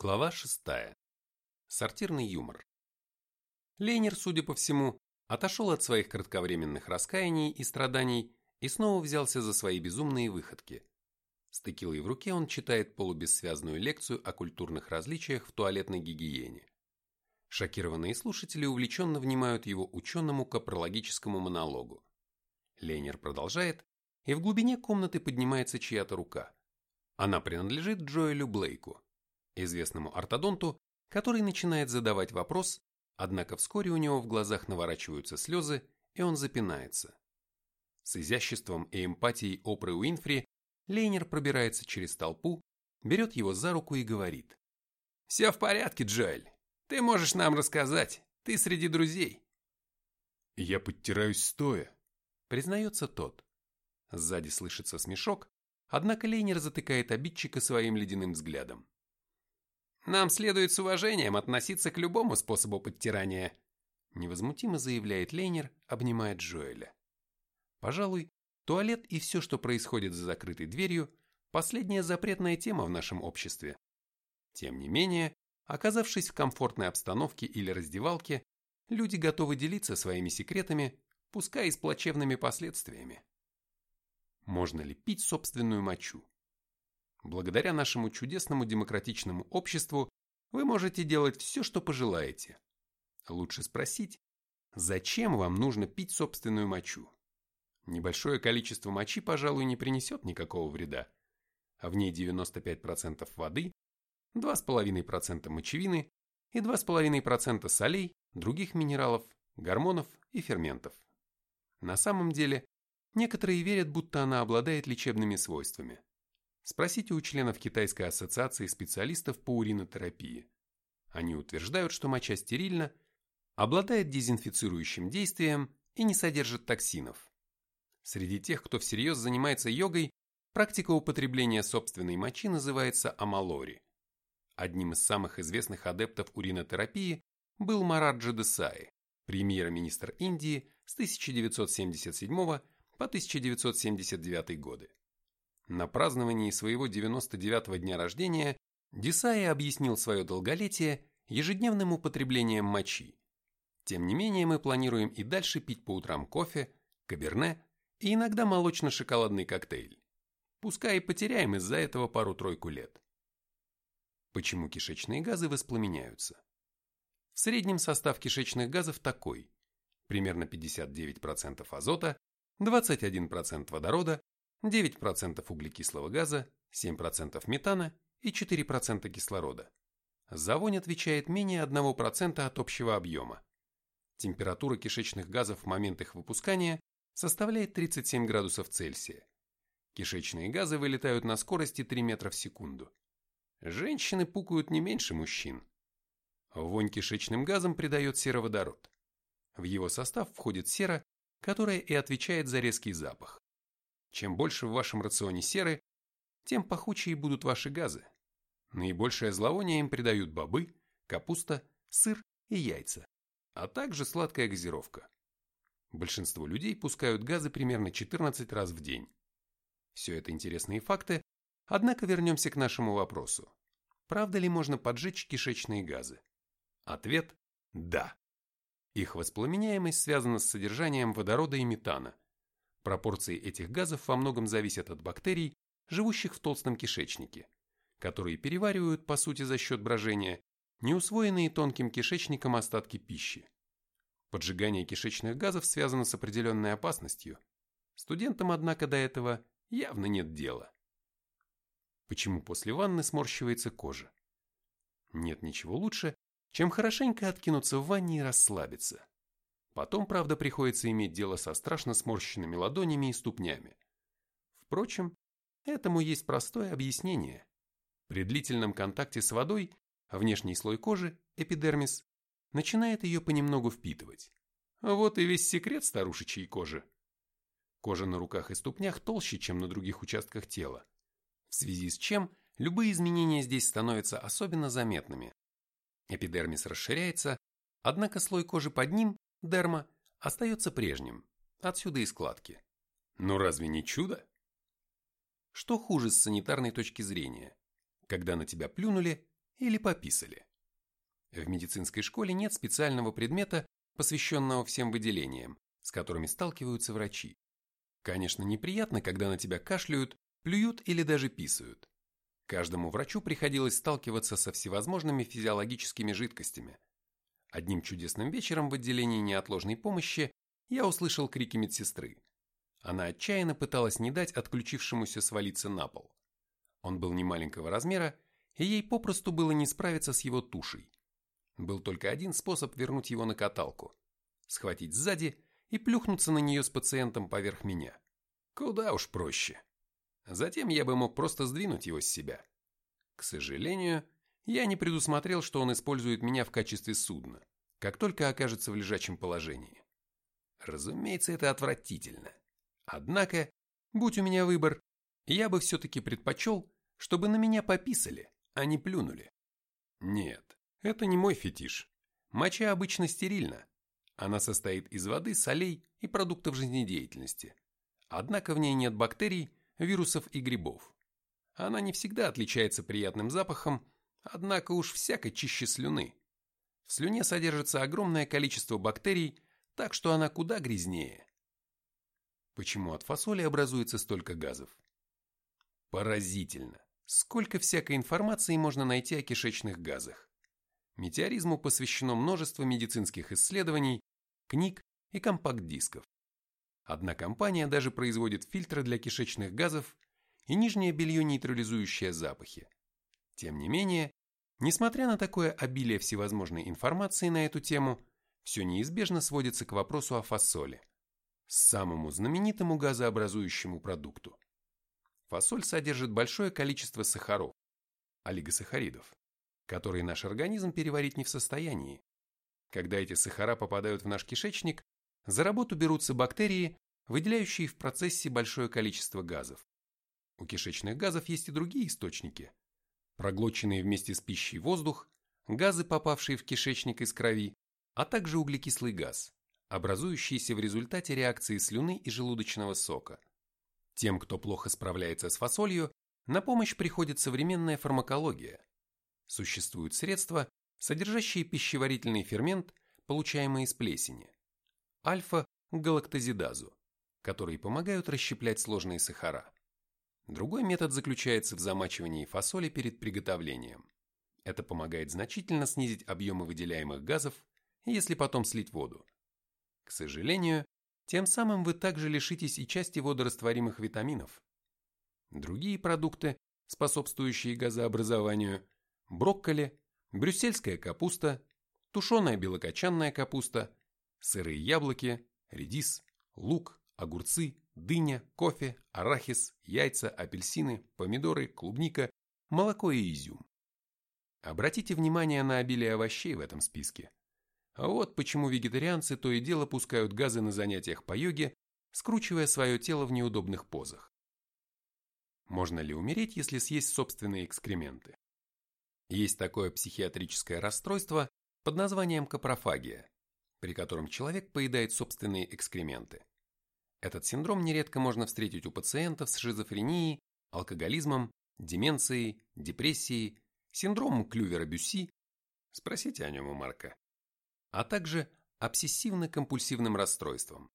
Глава шестая. Сортирный юмор. Лейнер, судя по всему, отошел от своих кратковременных раскаяний и страданий и снова взялся за свои безумные выходки. С текилой в руке он читает полубессвязную лекцию о культурных различиях в туалетной гигиене. Шокированные слушатели увлеченно внимают его ученому капрологическому монологу. Лейнер продолжает, и в глубине комнаты поднимается чья-то рука. Она принадлежит Джоэлю Блейку известному ортодонту, который начинает задавать вопрос, однако вскоре у него в глазах наворачиваются слезы, и он запинается. С изяществом и эмпатией Опры Уинфри Лейнер пробирается через толпу, берет его за руку и говорит. «Все в порядке, Джоэль. Ты можешь нам рассказать. Ты среди друзей». «Я подтираюсь стоя», — признается тот. Сзади слышится смешок, однако Лейнер затыкает обидчика своим ледяным взглядом. Нам следует с уважением относиться к любому способу подтирания, невозмутимо заявляет Лейнер, обнимая Джоэля. Пожалуй, туалет и все, что происходит за закрытой дверью, последняя запретная тема в нашем обществе. Тем не менее, оказавшись в комфортной обстановке или раздевалке, люди готовы делиться своими секретами, пускай и с плачевными последствиями. Можно ли пить собственную мочу? Благодаря нашему чудесному демократичному обществу вы можете делать все, что пожелаете. Лучше спросить, зачем вам нужно пить собственную мочу? Небольшое количество мочи, пожалуй, не принесет никакого вреда. А в ней 95% воды, 2,5% мочевины и 2,5% солей, других минералов, гормонов и ферментов. На самом деле, некоторые верят, будто она обладает лечебными свойствами. Спросите у членов Китайской ассоциации специалистов по уринотерапии. Они утверждают, что моча стерильна, обладает дезинфицирующим действием и не содержит токсинов. Среди тех, кто всерьез занимается йогой, практика употребления собственной мочи называется амалори. Одним из самых известных адептов уринотерапии был Мараджа Десаи, премьер-министр Индии с 1977 по 1979 годы. На праздновании своего 99-го дня рождения Десаи объяснил свое долголетие ежедневным употреблением мочи. Тем не менее, мы планируем и дальше пить по утрам кофе, каберне и иногда молочно-шоколадный коктейль. Пускай и потеряем из-за этого пару-тройку лет. Почему кишечные газы воспламеняются? В среднем состав кишечных газов такой. Примерно 59% азота, 21% водорода 9% углекислого газа, 7% метана и 4% кислорода. За вонь отвечает менее 1% от общего объема. Температура кишечных газов в момент их выпускания составляет 37 градусов Цельсия. Кишечные газы вылетают на скорости 3 метра в секунду. Женщины пукают не меньше мужчин. Вонь кишечным газам придает сероводород. В его состав входит сера, которая и отвечает за резкий запах. Чем больше в вашем рационе серы, тем пахучее будут ваши газы. Наибольшее зловоние им придают бобы, капуста, сыр и яйца, а также сладкая газировка. Большинство людей пускают газы примерно 14 раз в день. Все это интересные факты, однако вернемся к нашему вопросу. Правда ли можно поджечь кишечные газы? Ответ – да. Их воспламеняемость связана с содержанием водорода и метана – Пропорции этих газов во многом зависят от бактерий, живущих в толстом кишечнике, которые переваривают, по сути за счет брожения, неусвоенные тонким кишечником остатки пищи. Поджигание кишечных газов связано с определенной опасностью. Студентам, однако, до этого явно нет дела. Почему после ванны сморщивается кожа? Нет ничего лучше, чем хорошенько откинуться в ванне и расслабиться. Потом, правда, приходится иметь дело со страшно сморщенными ладонями и ступнями. Впрочем, этому есть простое объяснение. При длительном контакте с водой внешний слой кожи, эпидермис, начинает ее понемногу впитывать. Вот и весь секрет старушечьей кожи. Кожа на руках и ступнях толще, чем на других участках тела, в связи с чем любые изменения здесь становятся особенно заметными. Эпидермис расширяется, однако слой кожи под ним дерма, остается прежним, отсюда и складки. Но разве не чудо? Что хуже с санитарной точки зрения? Когда на тебя плюнули или пописали. В медицинской школе нет специального предмета, посвященного всем выделениям, с которыми сталкиваются врачи. Конечно, неприятно, когда на тебя кашляют, плюют или даже писают. Каждому врачу приходилось сталкиваться со всевозможными физиологическими жидкостями. Одним чудесным вечером в отделении неотложной помощи я услышал крики медсестры. Она отчаянно пыталась не дать отключившемуся свалиться на пол. Он был немаленького размера, и ей попросту было не справиться с его тушей. Был только один способ вернуть его на каталку – схватить сзади и плюхнуться на нее с пациентом поверх меня. Куда уж проще. Затем я бы мог просто сдвинуть его с себя. К сожалению, я не предусмотрел, что он использует меня в качестве судна, как только окажется в лежачем положении. Разумеется, это отвратительно. Однако, будь у меня выбор, я бы все-таки предпочел, чтобы на меня пописали, а не плюнули. Нет, это не мой фетиш. Моча обычно стерильна. Она состоит из воды, солей и продуктов жизнедеятельности. Однако в ней нет бактерий, вирусов и грибов. Она не всегда отличается приятным запахом, однако уж всяко чище слюны. В слюне содержится огромное количество бактерий, так что она куда грязнее. Почему от фасоли образуется столько газов? Поразительно, сколько всякой информации можно найти о кишечных газах. Метеоризму посвящено множество медицинских исследований, книг и компакт-дисков. Одна компания даже производит фильтры для кишечных газов и нижнее белье, нейтрализующее запахи. Тем не менее, несмотря на такое обилие всевозможной информации на эту тему, все неизбежно сводится к вопросу о фасоли, самому знаменитому газообразующему продукту. Фасоль содержит большое количество сахаров, олигосахаридов, которые наш организм переварить не в состоянии. Когда эти сахара попадают в наш кишечник, за работу берутся бактерии, выделяющие в процессе большое количество газов. У кишечных газов есть и другие источники. Проглоченные вместе с пищей воздух, газы, попавшие в кишечник из крови, а также углекислый газ, образующийся в результате реакции слюны и желудочного сока. Тем, кто плохо справляется с фасолью, на помощь приходит современная фармакология. Существуют средства, содержащие пищеварительный фермент, получаемый из плесени альфа-галактозидазу, которые помогают расщеплять сложные сахара. Другой метод заключается в замачивании фасоли перед приготовлением. Это помогает значительно снизить объемы выделяемых газов, если потом слить воду. К сожалению, тем самым вы также лишитесь и части водорастворимых витаминов. Другие продукты, способствующие газообразованию – брокколи, брюссельская капуста, тушеная белокочанная капуста, сырые яблоки, редис, лук, огурцы, дыня, кофе, арахис, яйца, апельсины, помидоры, клубника, молоко и изюм. Обратите внимание на обилие овощей в этом списке. А вот почему вегетарианцы то и дело пускают газы на занятиях по йоге, скручивая свое тело в неудобных позах. Можно ли умереть, если съесть собственные экскременты? Есть такое психиатрическое расстройство под названием капрофагия при котором человек поедает собственные экскременты. Этот синдром нередко можно встретить у пациентов с шизофренией, алкоголизмом, деменцией, депрессией, синдромом Клювера-Бюсси, спросите о нем у Марка, а также обсессивно-компульсивным расстройством.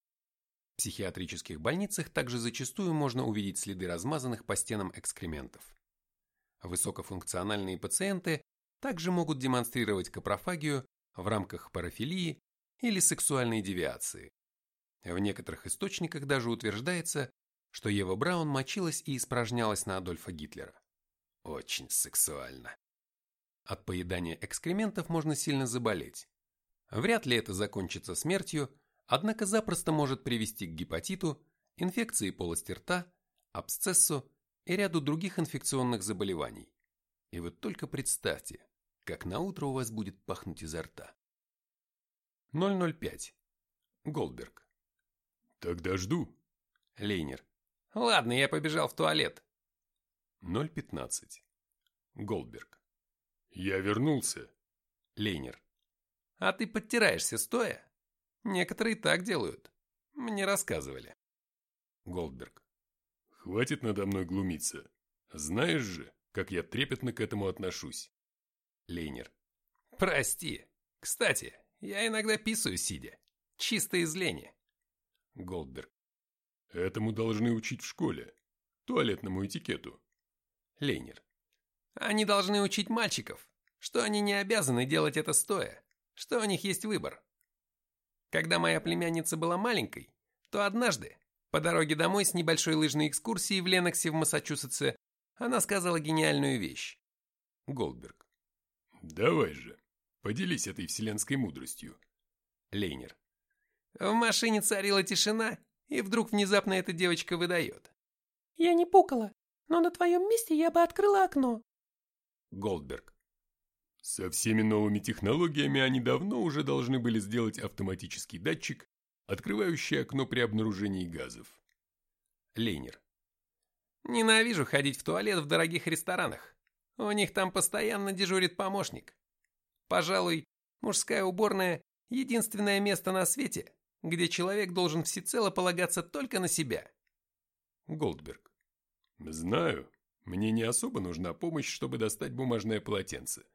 В психиатрических больницах также зачастую можно увидеть следы размазанных по стенам экскрементов. Высокофункциональные пациенты также могут демонстрировать капрофагию в рамках парафилии или сексуальной девиации. В некоторых источниках даже утверждается, что Ева Браун мочилась и испражнялась на Адольфа Гитлера. Очень сексуально. От поедания экскрементов можно сильно заболеть. Вряд ли это закончится смертью, однако запросто может привести к гепатиту, инфекции полости рта, абсцессу и ряду других инфекционных заболеваний. И вот только представьте, как на утро у вас будет пахнуть изо рта. 005. Голдберг. Тогда жду. Лейнер. Ладно, я побежал в туалет. 015. Голдберг. Я вернулся. Лейнер. А ты подтираешься стоя? Некоторые так делают. Мне рассказывали. Голдберг. Хватит надо мной глумиться. Знаешь же, как я трепетно к этому отношусь. Лейнер. Прости. Кстати, я иногда писаю сидя. Чисто из лени. Голдберг. Этому должны учить в школе. Туалетному этикету. Лейнер. Они должны учить мальчиков, что они не обязаны делать это стоя, что у них есть выбор. Когда моя племянница была маленькой, то однажды, по дороге домой с небольшой лыжной экскурсией в Леноксе в Массачусетсе, она сказала гениальную вещь. Голдберг. Давай же, поделись этой вселенской мудростью. Лейнер. В машине царила тишина, и вдруг внезапно эта девочка выдает. Я не пукала, но на твоем месте я бы открыла окно. Голдберг. Со всеми новыми технологиями они давно уже должны были сделать автоматический датчик, открывающий окно при обнаружении газов. Лейнер. Ненавижу ходить в туалет в дорогих ресторанах. У них там постоянно дежурит помощник. Пожалуй, мужская уборная – единственное место на свете, где человек должен всецело полагаться только на себя. Голдберг. Знаю, мне не особо нужна помощь, чтобы достать бумажное полотенце.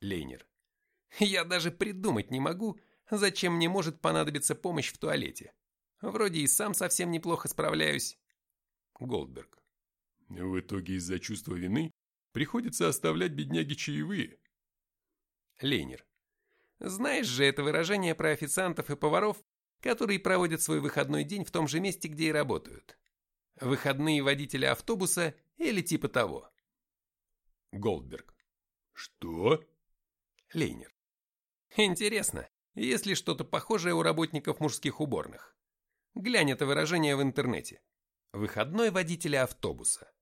Лейнер. Я даже придумать не могу, зачем мне может понадобиться помощь в туалете. Вроде и сам совсем неплохо справляюсь. Голдберг. В итоге из-за чувства вины приходится оставлять бедняги чаевые. Лейнер. Знаешь же это выражение про официантов и поваров, которые проводят свой выходной день в том же месте, где и работают. Выходные водители автобуса или типа того. Голдберг. Что? Лейнер. Интересно, есть ли что-то похожее у работников мужских уборных? Глянь это выражение в интернете. Выходной водителя автобуса.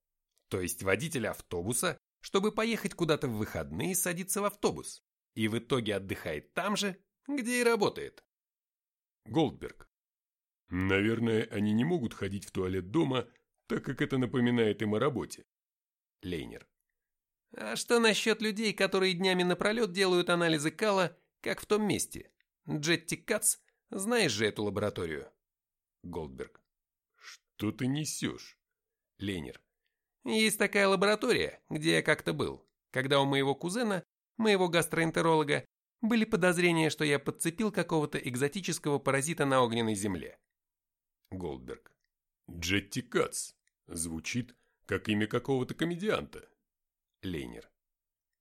То есть водитель автобуса, чтобы поехать куда-то в выходные, садится в автобус. И в итоге отдыхает там же, где и работает. Голдберг. Наверное, они не могут ходить в туалет дома, так как это напоминает им о работе. Лейнер. А что насчет людей, которые днями напролет делают анализы кала, как в том месте? Джетти Кац, знаешь же эту лабораторию? Голдберг. Что ты несешь? Ленер. Есть такая лаборатория, где я как-то был, когда у моего кузена, моего гастроэнтеролога, были подозрения, что я подцепил какого-то экзотического паразита на огненной земле. Голдберг. Джетти Кац. Звучит, как имя какого-то комедианта. Лейнер.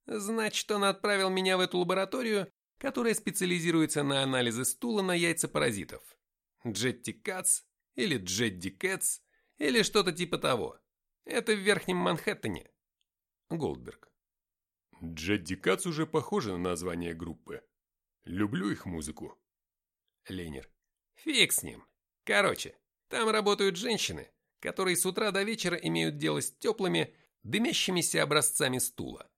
Значит, он отправил меня в эту лабораторию, которая специализируется на анализе стула на яйца паразитов. Джетти Кац или Джедди Кэтс или что-то типа того. Это в Верхнем Манхэттене. Голдберг. Джедди Кац уже похоже на название группы. Люблю их музыку. Ленер. Фиг с ним. Короче, там работают женщины, которые с утра до вечера имеют дело с теплыми, дымящимися образцами стула.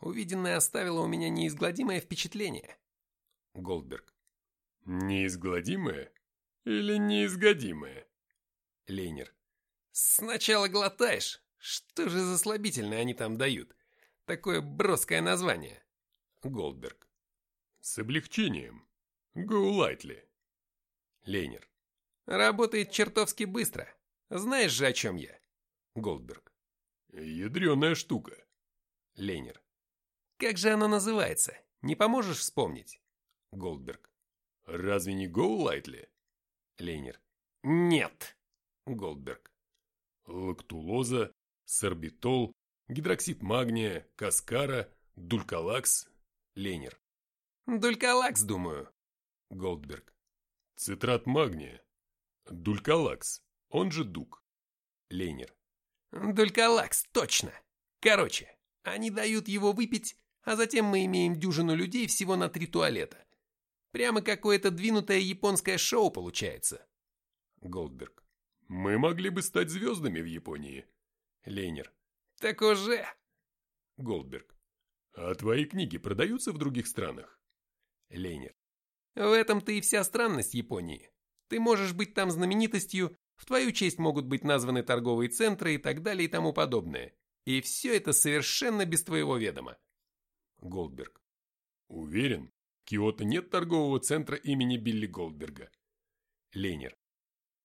Увиденное оставило у меня неизгладимое впечатление. Голдберг. Неизгладимое или неизгодимое? Ленер. Сначала глотаешь. Что же за слабительное они там дают? Такое броское название. Голдберг. С облегчением. Lightly. Ленер. Работает чертовски быстро. Знаешь же, о чем я? Голдберг. Ядреная штука. Ленер. Как же оно называется? Не поможешь вспомнить? Голдберг. Разве не Lightly? Ленер. Нет. Голдберг. Лактулоза, сорбитол, гидроксид магния, каскара, дулькалакс. Ленер. Дулькалакс, думаю. Голдберг. Цитрат магния. Дулькалакс, он же дук. Ленер. Дулькалакс, точно. Короче, они дают его выпить, а затем мы имеем дюжину людей всего на три туалета. Прямо какое-то двинутое японское шоу получается. Голдберг. Мы могли бы стать звездами в Японии. Ленер. Так уже. Голдберг. А твои книги продаются в других странах? Ленер. В этом-то и вся странность Японии. Ты можешь быть там знаменитостью, в твою честь могут быть названы торговые центры и так далее и тому подобное. И все это совершенно без твоего ведома. Голдберг. Уверен, в Киото нет торгового центра имени Билли Голдберга. Ленер.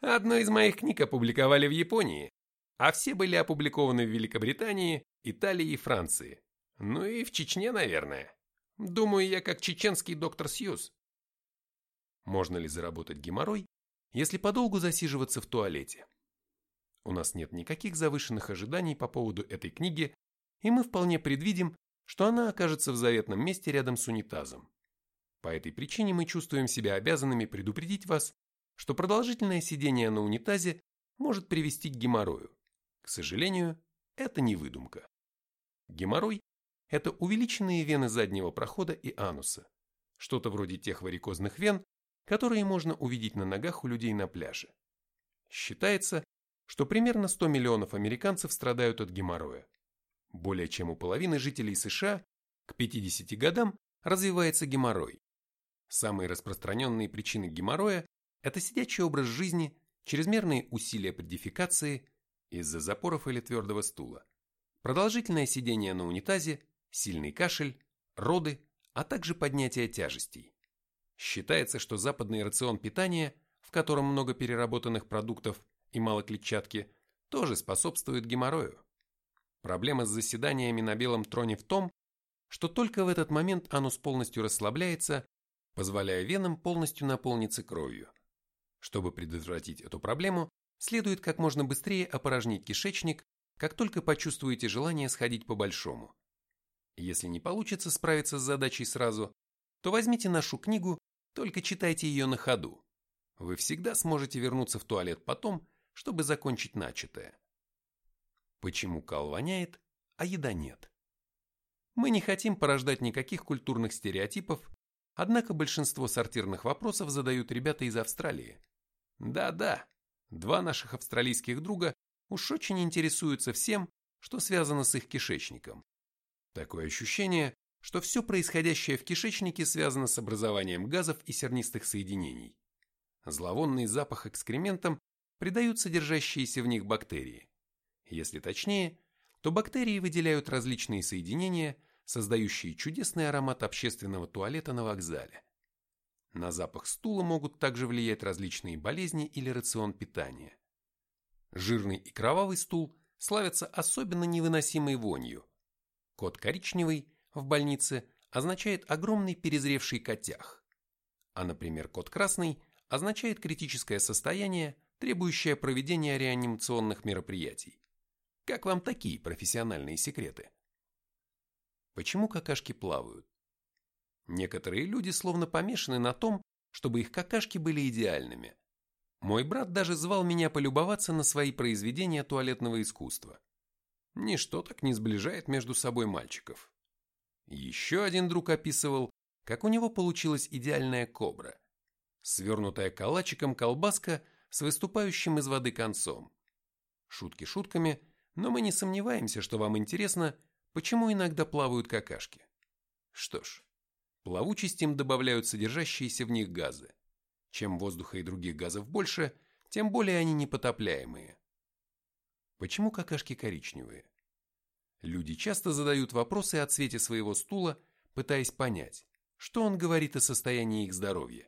Одну из моих книг опубликовали в Японии, а все были опубликованы в Великобритании, Италии и Франции. Ну и в Чечне, наверное. Думаю, я как чеченский доктор Сьюз. Можно ли заработать геморрой, если подолгу засиживаться в туалете? У нас нет никаких завышенных ожиданий по поводу этой книги, и мы вполне предвидим, что она окажется в заветном месте рядом с унитазом. По этой причине мы чувствуем себя обязанными предупредить вас, что продолжительное сидение на унитазе может привести к геморрою. К сожалению, это не выдумка. Геморрой – это увеличенные вены заднего прохода и ануса, что-то вроде тех варикозных вен, которые можно увидеть на ногах у людей на пляже. Считается, что примерно 100 миллионов американцев страдают от геморроя. Более чем у половины жителей США к 50 годам развивается геморрой. Самые распространенные причины геморроя – это сидячий образ жизни, чрезмерные усилия при дефекации из-за запоров или твердого стула, продолжительное сидение на унитазе, сильный кашель, роды, а также поднятие тяжестей. Считается, что западный рацион питания, в котором много переработанных продуктов и мало клетчатки, тоже способствует геморрою. Проблема с заседаниями на белом троне в том, что только в этот момент анус полностью расслабляется, позволяя венам полностью наполниться кровью. Чтобы предотвратить эту проблему, следует как можно быстрее опорожнить кишечник, как только почувствуете желание сходить по-большому. Если не получится справиться с задачей сразу, то возьмите нашу книгу, только читайте ее на ходу. Вы всегда сможете вернуться в туалет потом, чтобы закончить начатое. Почему кал воняет, а еда нет? Мы не хотим порождать никаких культурных стереотипов, однако большинство сортирных вопросов задают ребята из Австралии. Да-да, два наших австралийских друга уж очень интересуются всем, что связано с их кишечником. Такое ощущение, что все происходящее в кишечнике связано с образованием газов и сернистых соединений. Зловонный запах экскрементам придают содержащиеся в них бактерии. Если точнее, то бактерии выделяют различные соединения, создающие чудесный аромат общественного туалета на вокзале. На запах стула могут также влиять различные болезни или рацион питания. Жирный и кровавый стул славятся особенно невыносимой вонью. Кот коричневый в больнице означает огромный перезревший котях, а, например, кот красный означает критическое состояние, требующее проведения реанимационных мероприятий. Как вам такие профессиональные секреты? Почему какашки плавают? Некоторые люди словно помешаны на том, чтобы их какашки были идеальными. Мой брат даже звал меня полюбоваться на свои произведения туалетного искусства. Ничто так не сближает между собой мальчиков. Еще один друг описывал, как у него получилась идеальная кобра. Свернутая калачиком колбаска с выступающим из воды концом. Шутки шутками, но мы не сомневаемся, что вам интересно, почему иногда плавают какашки. Что ж, плавучесть им добавляют содержащиеся в них газы. Чем воздуха и других газов больше, тем более они непотопляемые. Почему какашки коричневые? Люди часто задают вопросы о цвете своего стула, пытаясь понять, что он говорит о состоянии их здоровья.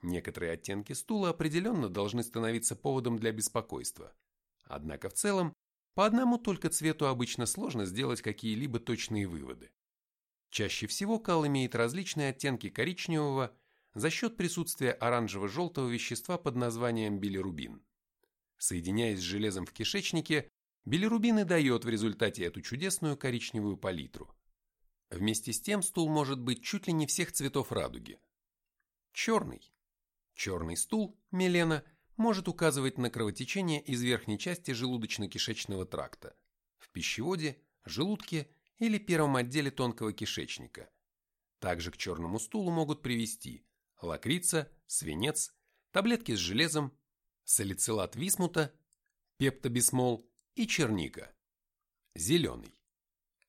Некоторые оттенки стула определенно должны становиться поводом для беспокойства. Однако в целом, по одному только цвету обычно сложно сделать какие-либо точные выводы. Чаще всего кал имеет различные оттенки коричневого за счет присутствия оранжево-желтого вещества под названием билирубин. Соединяясь с железом в кишечнике, билирубин и дает в результате эту чудесную коричневую палитру. Вместе с тем стул может быть чуть ли не всех цветов радуги. Черный. Черный стул, мелена – может указывать на кровотечение из верхней части желудочно-кишечного тракта, в пищеводе, желудке или первом отделе тонкого кишечника. Также к черному стулу могут привести лакрица, свинец, таблетки с железом, салицилат висмута, пептобисмол и черника. Зеленый.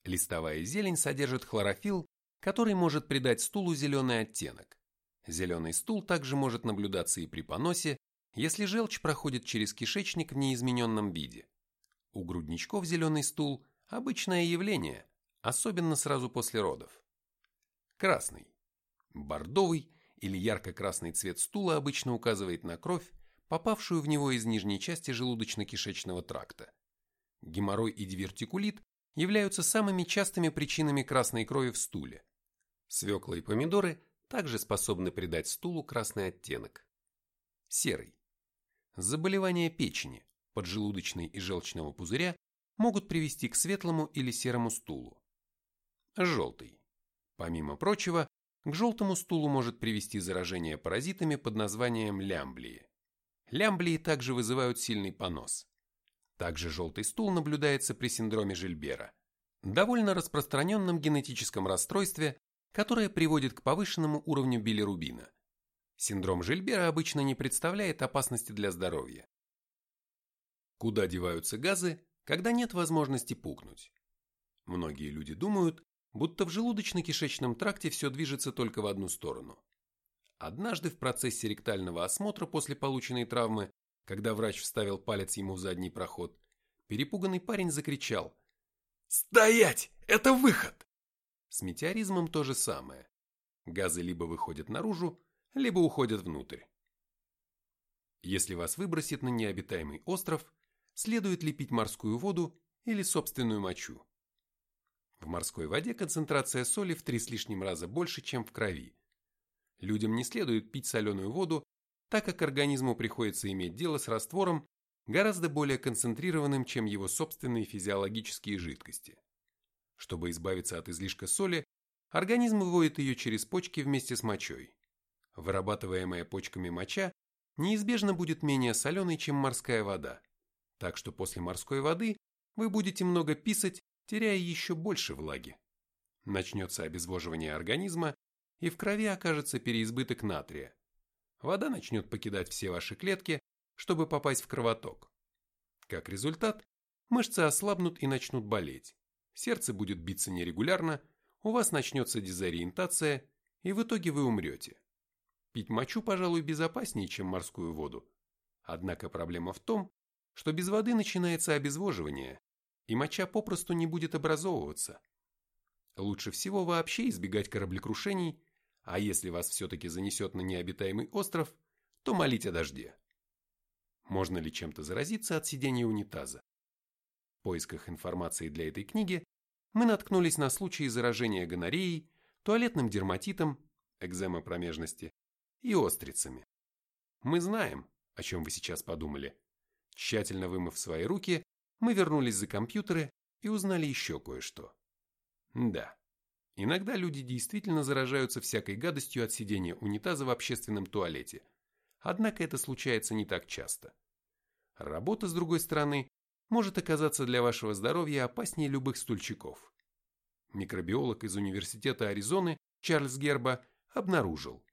Листовая зелень содержит хлорофилл, который может придать стулу зеленый оттенок. Зеленый стул также может наблюдаться и при поносе, если желчь проходит через кишечник в неизмененном виде. У грудничков зеленый стул – обычное явление, особенно сразу после родов. Красный. Бордовый или ярко-красный цвет стула обычно указывает на кровь, попавшую в него из нижней части желудочно-кишечного тракта. Геморрой и дивертикулит являются самыми частыми причинами красной крови в стуле. Свекла и помидоры также способны придать стулу красный оттенок. Серый. Заболевания печени, поджелудочной и желчного пузыря могут привести к светлому или серому стулу. Желтый. Помимо прочего, к желтому стулу может привести заражение паразитами под названием лямблии. Лямблии также вызывают сильный понос. Также желтый стул наблюдается при синдроме Жильбера, довольно распространенном генетическом расстройстве, которое приводит к повышенному уровню билирубина. Синдром Жильбера обычно не представляет опасности для здоровья. Куда деваются газы, когда нет возможности пукнуть? Многие люди думают, будто в желудочно-кишечном тракте все движется только в одну сторону. Однажды в процессе ректального осмотра после полученной травмы, когда врач вставил палец ему в задний проход, перепуганный парень закричал «Стоять! Это выход!» С метеоризмом то же самое. Газы либо выходят наружу, либо уходят внутрь. Если вас выбросит на необитаемый остров, следует ли пить морскую воду или собственную мочу. В морской воде концентрация соли в три с лишним раза больше, чем в крови. Людям не следует пить соленую воду, так как организму приходится иметь дело с раствором, гораздо более концентрированным, чем его собственные физиологические жидкости. Чтобы избавиться от излишка соли, организм выводит ее через почки вместе с мочой. Вырабатываемая почками моча неизбежно будет менее соленой, чем морская вода. Так что после морской воды вы будете много писать, теряя еще больше влаги. Начнется обезвоживание организма, и в крови окажется переизбыток натрия. Вода начнет покидать все ваши клетки, чтобы попасть в кровоток. Как результат, мышцы ослабнут и начнут болеть сердце будет биться нерегулярно, у вас начнется дезориентация, и в итоге вы умрете. Пить мочу, пожалуй, безопаснее, чем морскую воду. Однако проблема в том, что без воды начинается обезвоживание, и моча попросту не будет образовываться. Лучше всего вообще избегать кораблекрушений, а если вас все-таки занесет на необитаемый остров, то молить о дожде. Можно ли чем-то заразиться от сидения унитаза? В поисках информации для этой книги мы наткнулись на случаи заражения гонореей, туалетным дерматитом, экзема промежности и острицами. Мы знаем, о чем вы сейчас подумали. Тщательно вымыв свои руки, мы вернулись за компьютеры и узнали еще кое-что. Да, иногда люди действительно заражаются всякой гадостью от сидения унитаза в общественном туалете. Однако это случается не так часто. Работа, с другой стороны, может оказаться для вашего здоровья опаснее любых стульчиков. Микробиолог из Университета Аризоны Чарльз Герба обнаружил,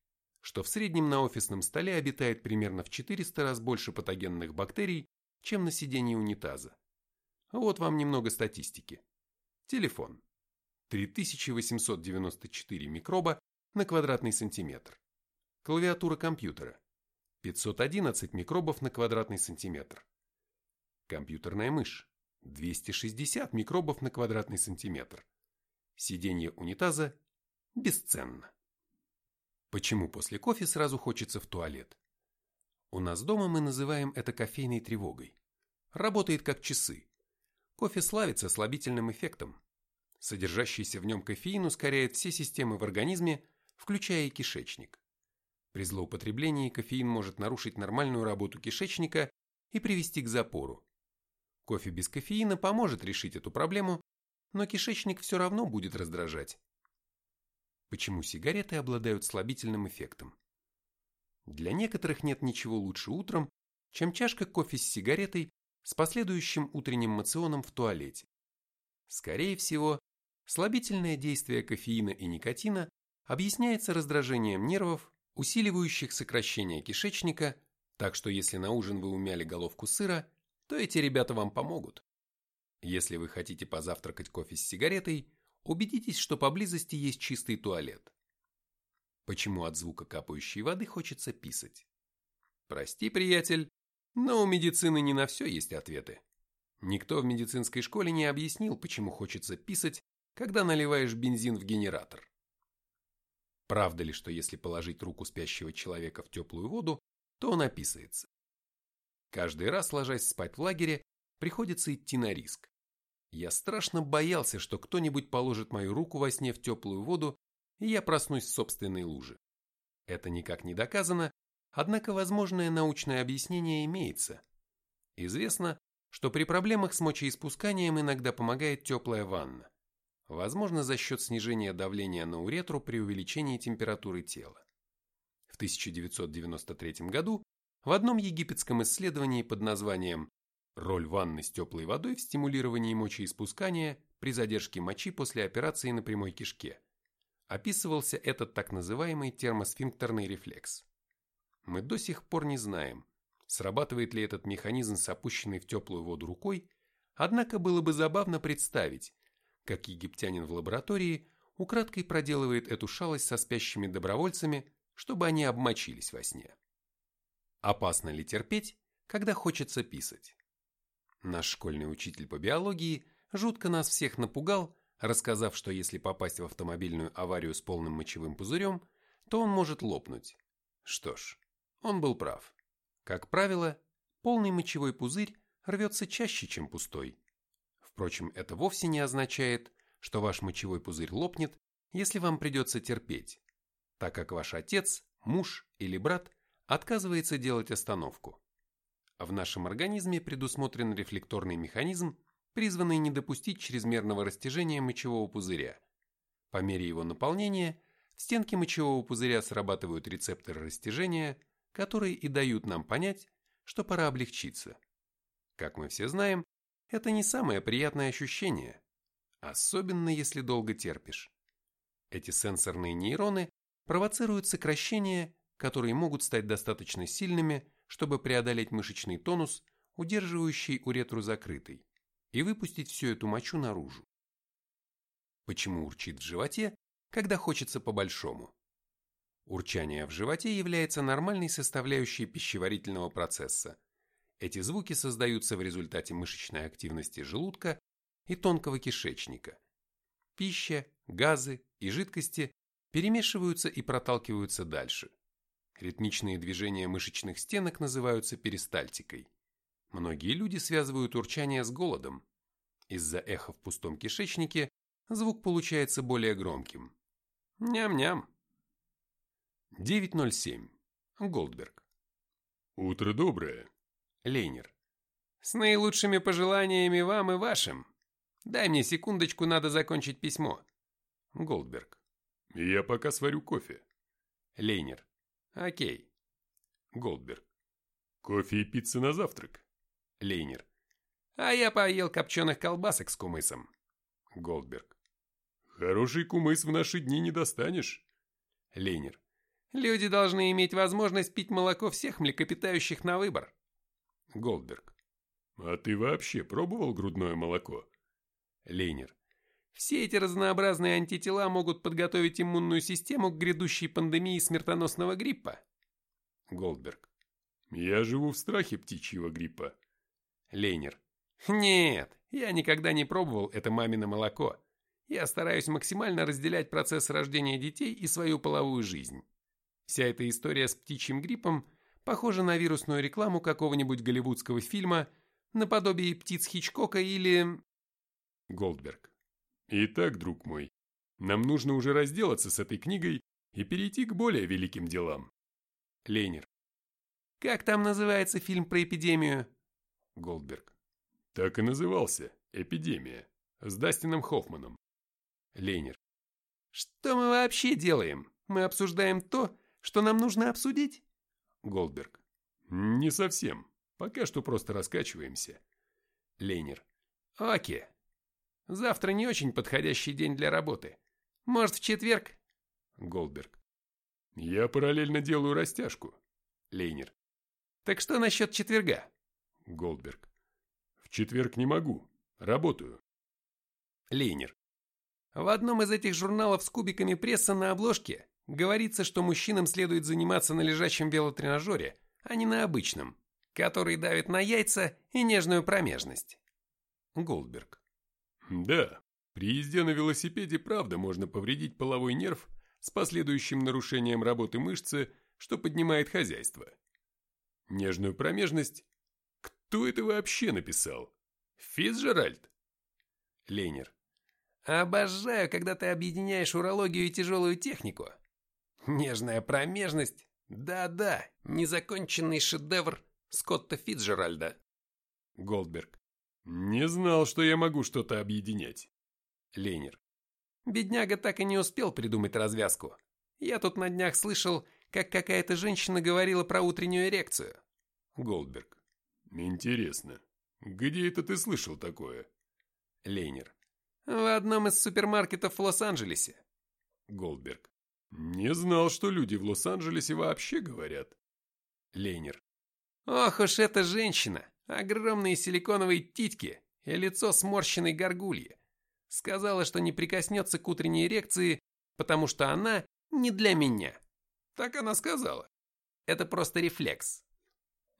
что в среднем на офисном столе обитает примерно в 400 раз больше патогенных бактерий, чем на сидении унитаза. Вот вам немного статистики. Телефон. 3894 микроба на квадратный сантиметр. Клавиатура компьютера. 511 микробов на квадратный сантиметр. Компьютерная мышь. 260 микробов на квадратный сантиметр. Сиденье унитаза бесценно. Почему после кофе сразу хочется в туалет? У нас дома мы называем это кофейной тревогой. Работает как часы. Кофе славится слабительным эффектом. Содержащийся в нем кофеин ускоряет все системы в организме, включая и кишечник. При злоупотреблении кофеин может нарушить нормальную работу кишечника и привести к запору. Кофе без кофеина поможет решить эту проблему, но кишечник все равно будет раздражать. Почему сигареты обладают слабительным эффектом? Для некоторых нет ничего лучше утром, чем чашка кофе с сигаретой с последующим утренним мационом в туалете. Скорее всего, слабительное действие кофеина и никотина объясняется раздражением нервов, усиливающих сокращение кишечника, так что если на ужин вы умяли головку сыра, то эти ребята вам помогут. Если вы хотите позавтракать кофе с сигаретой, убедитесь, что поблизости есть чистый туалет. Почему от звука капающей воды хочется писать? Прости, приятель, но у медицины не на все есть ответы. Никто в медицинской школе не объяснил, почему хочется писать, когда наливаешь бензин в генератор. Правда ли, что если положить руку спящего человека в теплую воду, то он описывается? Каждый раз, ложась спать в лагере, приходится идти на риск. Я страшно боялся, что кто-нибудь положит мою руку во сне в теплую воду, и я проснусь в собственной луже. Это никак не доказано, однако возможное научное объяснение имеется. Известно, что при проблемах с мочеиспусканием иногда помогает теплая ванна. Возможно, за счет снижения давления на уретру при увеличении температуры тела. В 1993 году в одном египетском исследовании под названием Роль ванны с теплой водой в стимулировании мочеиспускания при задержке мочи после операции на прямой кишке. Описывался этот так называемый термосфинктерный рефлекс. Мы до сих пор не знаем, срабатывает ли этот механизм с опущенной в теплую воду рукой, однако было бы забавно представить, как египтянин в лаборатории украдкой проделывает эту шалость со спящими добровольцами, чтобы они обмочились во сне. Опасно ли терпеть, когда хочется писать? Наш школьный учитель по биологии жутко нас всех напугал, рассказав, что если попасть в автомобильную аварию с полным мочевым пузырем, то он может лопнуть. Что ж, он был прав. Как правило, полный мочевой пузырь рвется чаще, чем пустой. Впрочем, это вовсе не означает, что ваш мочевой пузырь лопнет, если вам придется терпеть, так как ваш отец, муж или брат отказывается делать остановку. В нашем организме предусмотрен рефлекторный механизм, призванный не допустить чрезмерного растяжения мочевого пузыря. По мере его наполнения в стенке мочевого пузыря срабатывают рецепторы растяжения, которые и дают нам понять, что пора облегчиться. Как мы все знаем, это не самое приятное ощущение, особенно если долго терпишь. Эти сенсорные нейроны провоцируют сокращения, которые могут стать достаточно сильными, чтобы преодолеть мышечный тонус, удерживающий уретру закрытой, и выпустить всю эту мочу наружу. Почему урчит в животе, когда хочется по-большому? Урчание в животе является нормальной составляющей пищеварительного процесса. Эти звуки создаются в результате мышечной активности желудка и тонкого кишечника. Пища, газы и жидкости перемешиваются и проталкиваются дальше. Ритмичные движения мышечных стенок называются перистальтикой. Многие люди связывают урчание с голодом. Из-за эха в пустом кишечнике звук получается более громким. Ням-ням. 9.07. Голдберг. Утро доброе. Лейнер. С наилучшими пожеланиями вам и вашим. Дай мне секундочку, надо закончить письмо. Голдберг. Я пока сварю кофе. Лейнер. Окей. Голдберг. Кофе и пицца на завтрак. Лейнер. А я поел копченых колбасок с кумысом. Голдберг. Хороший кумыс в наши дни не достанешь. Лейнер. Люди должны иметь возможность пить молоко всех млекопитающих на выбор. Голдберг. А ты вообще пробовал грудное молоко? Лейнер. Все эти разнообразные антитела могут подготовить иммунную систему к грядущей пандемии смертоносного гриппа. Голдберг. Я живу в страхе птичьего гриппа. Лейнер. Нет, я никогда не пробовал это мамино молоко. Я стараюсь максимально разделять процесс рождения детей и свою половую жизнь. Вся эта история с птичьим гриппом похожа на вирусную рекламу какого-нибудь голливудского фильма наподобие птиц Хичкока или... Голдберг. Итак, друг мой, нам нужно уже разделаться с этой книгой и перейти к более великим делам. Лейнер. Как там называется фильм про эпидемию? Голдберг. Так и назывался «Эпидемия» с Дастином Хоффманом. Лейнер. Что мы вообще делаем? Мы обсуждаем то, что нам нужно обсудить? Голдберг. Не совсем. Пока что просто раскачиваемся. Лейнер. Окей. Завтра не очень подходящий день для работы. Может, в четверг? Голдберг. Я параллельно делаю растяжку. Лейнер. Так что насчет четверга? Голдберг. В четверг не могу. Работаю. Лейнер. В одном из этих журналов с кубиками пресса на обложке говорится, что мужчинам следует заниматься на лежачем велотренажере, а не на обычном, который давит на яйца и нежную промежность. Голдберг. Да, при езде на велосипеде правда можно повредить половой нерв с последующим нарушением работы мышцы, что поднимает хозяйство. Нежную промежность? Кто это вообще написал? Фицджеральд? Ленер. Обожаю, когда ты объединяешь урологию и тяжелую технику. Нежная промежность. Да-да, незаконченный шедевр Скотта Фитджеральда. Голдберг. Не знал, что я могу что-то объединять. Ленер. Бедняга так и не успел придумать развязку. Я тут на днях слышал, как какая-то женщина говорила про утреннюю эрекцию. Голдберг. Интересно, где это ты слышал такое? Ленер. В одном из супермаркетов в Лос-Анджелесе. Голдберг. Не знал, что люди в Лос-Анджелесе вообще говорят. Ленер. Ох уж эта женщина! Огромные силиконовые титьки и лицо сморщенной горгульи. Сказала, что не прикоснется к утренней эрекции, потому что она не для меня. Так она сказала. Это просто рефлекс.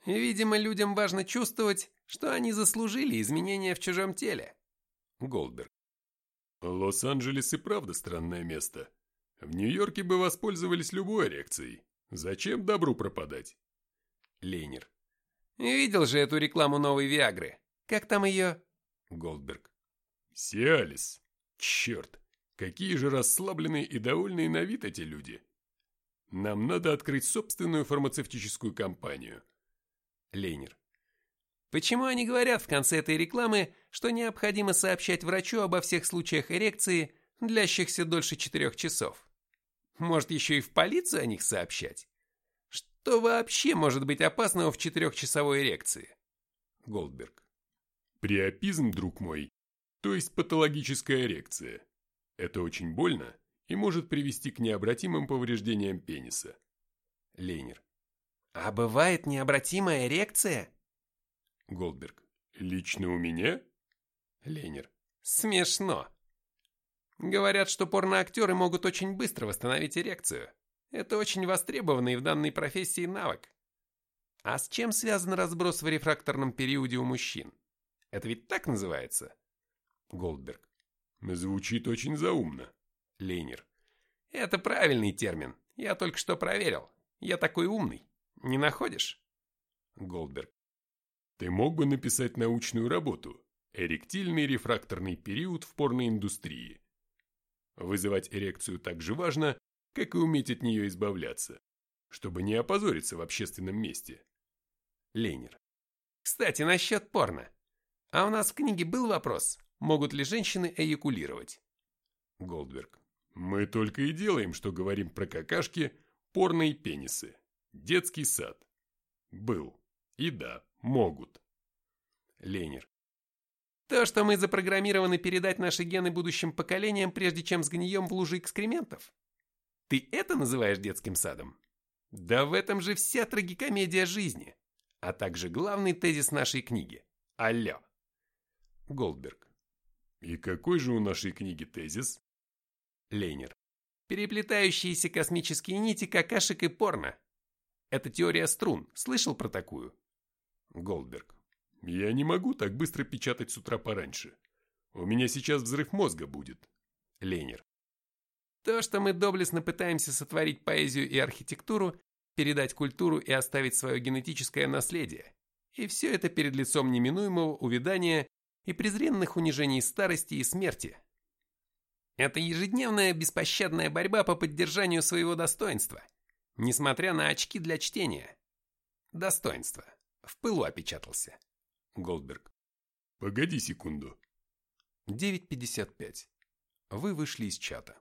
Видимо, людям важно чувствовать, что они заслужили изменения в чужом теле. Голдберг. Лос-Анджелес и правда странное место. В Нью-Йорке бы воспользовались любой эрекцией. Зачем добру пропадать? Ленер. Видел же эту рекламу новой Виагры. Как там ее? Голдберг. Сиалис. Черт, какие же расслабленные и довольные на вид эти люди. Нам надо открыть собственную фармацевтическую компанию. Ленер. Почему они говорят в конце этой рекламы, что необходимо сообщать врачу обо всех случаях эрекции, длящихся дольше четырех часов? Может, еще и в полицию о них сообщать? Что вообще может быть опасного в четырехчасовой эрекции? Голдберг. Приопизм, друг мой, то есть патологическая эрекция. Это очень больно и может привести к необратимым повреждениям пениса. Ленер. А бывает необратимая эрекция? Голдберг. Лично у меня? Ленер. Смешно. Говорят, что порноактеры могут очень быстро восстановить эрекцию. Это очень востребованный в данной профессии навык. А с чем связан разброс в рефракторном периоде у мужчин? Это ведь так называется? Голдберг. Звучит очень заумно. Ленер. Это правильный термин. Я только что проверил. Я такой умный. Не находишь? Голдберг. Ты мог бы написать научную работу «Эректильный рефракторный период в порноиндустрии». Вызывать эрекцию так же важно, как и уметь от нее избавляться, чтобы не опозориться в общественном месте. Ленер. Кстати, насчет порно. А у нас в книге был вопрос, могут ли женщины эякулировать? Голдберг. Мы только и делаем, что говорим про какашки, порно и пенисы. Детский сад. Был. И да, могут. Ленер. То, что мы запрограммированы передать наши гены будущим поколениям, прежде чем сгнием в луже экскрементов. Ты это называешь детским садом? Да в этом же вся трагикомедия жизни, а также главный тезис нашей книги. Алло. Голдберг. И какой же у нашей книги тезис? Лейнер. Переплетающиеся космические нити какашек и порно. Это теория струн. Слышал про такую? Голдберг. Я не могу так быстро печатать с утра пораньше. У меня сейчас взрыв мозга будет. Ленер. То, что мы доблестно пытаемся сотворить поэзию и архитектуру, передать культуру и оставить свое генетическое наследие. И все это перед лицом неминуемого увядания и презренных унижений старости и смерти. Это ежедневная беспощадная борьба по поддержанию своего достоинства, несмотря на очки для чтения. Достоинство. В пылу опечатался. Голдберг. Погоди секунду. 9.55. Вы вышли из чата.